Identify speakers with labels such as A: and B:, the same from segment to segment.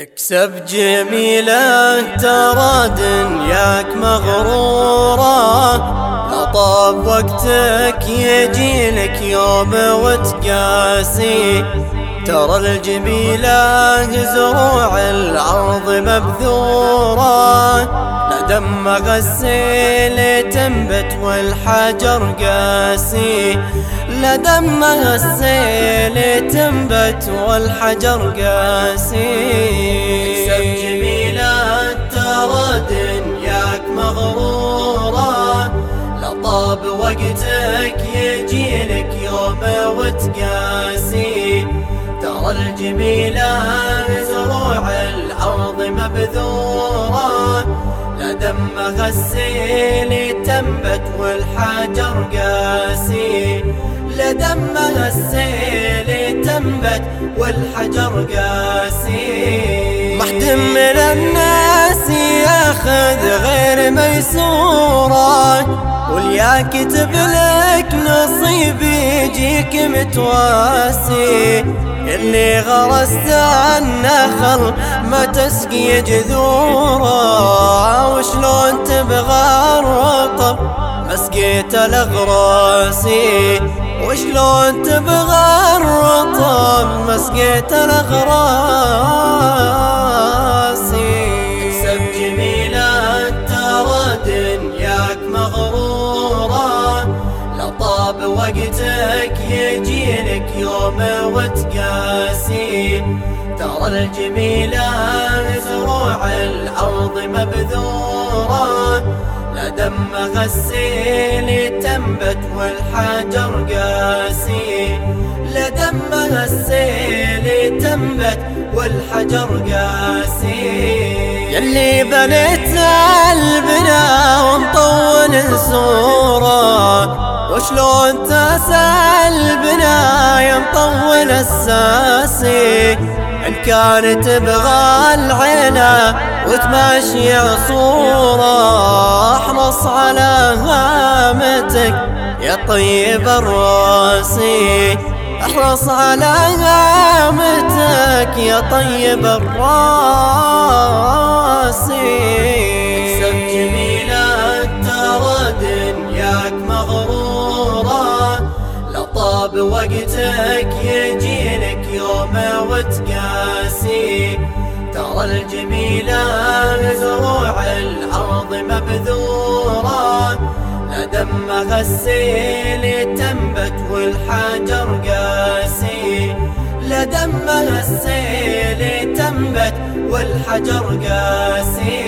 A: اكسب جميلة ترى دنياك مغرورة. لطاب وقتك يجيلك يوم وتقاسي. ترى الجميلة زروع الأرض مبذورة. لدم غسيل تنبت والحجر قاسي. لدم غسيل تنبت والحجر قاسي. اكسب جميلة ترى دنياك مغرورة. لطاب وقتك يجيلك يوم وتقاسي. ترى الجميلة زروع الأرض مبذورة. لدم غسيل تنبت والحجر قاسي. لدم غسيل تنبت والحجر قاسي. محد من الناس ياخذ غير ميسورة. واليا كتب لك نصيب يجيك متواسي. اللي غرست النخل ما تسقي جذورة. وشلون تبغى الرطب؟ مسقيت الاغراسي وشلون تبغى الرطب؟ مسقيت الاغراسي اكسب جميلة ترى دنياك مغرورة. لطاب وقتك يجيلك يوم وتقاسي. ترى الجميلة زروع الأرض مبذورة. لدم غسيل تنبت والحجر قاسي. لدم غسيل تنبت والحجر قاسي. يلي بنيت البنا ومطول الزورة. وشلون تسأل بنا يا مطول الساسي. إن كانت تبغى العيلة وتماشي عصورة. احرص على هامتك يا طيب الراسي. احرص على هامتك يا طيب الراسي. اكسب جميلة ترى دنياك مغرورة. لطاب وقتك يجيلك يوم وتقاسي. ترى الجميلة زروع الأرض مبذورة لدم غسيل تنبت والحجر قاسي. لدم غسيل تنبت والحجر قاسي.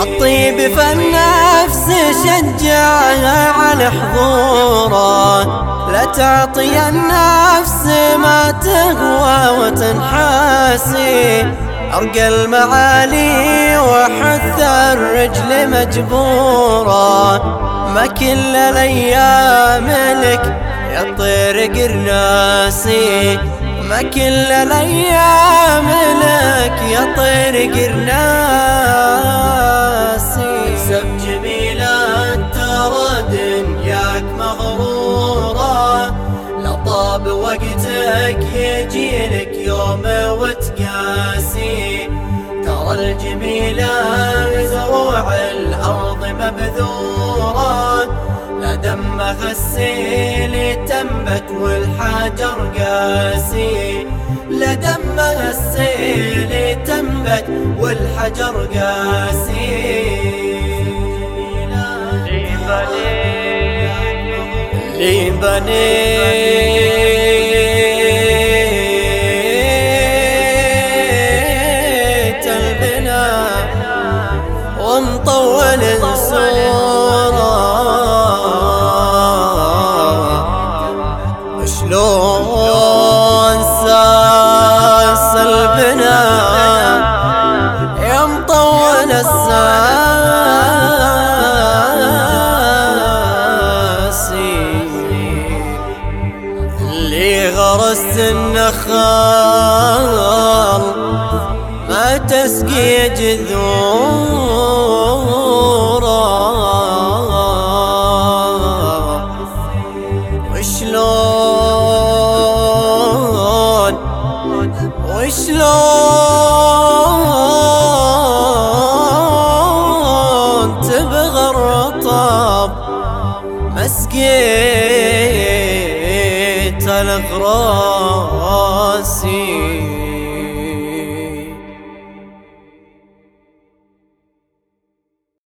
A: الطيب فالنفس شجعها على حضوره. لا تعطي النفس ما تهوى وتنحاسي. أرقى المعالي وحث الرجل مجبورة ما كل الأيام لك يا طير قرناسي ما كل الأيام لك يا طير قرناسي سب جميلة ترى دنياك مغرورة لطاب وقتك يجيلك يوم وتقاسي الجميلة زروع الأرض مبذورة لدم غسيل تنبت والحجر قاسي. لدم غسيل تنبت والحجر قاسي. لي بنيت اللي غرست النخال ما تسقي جذوره وشلون؟ وشلون؟ خلق راسي.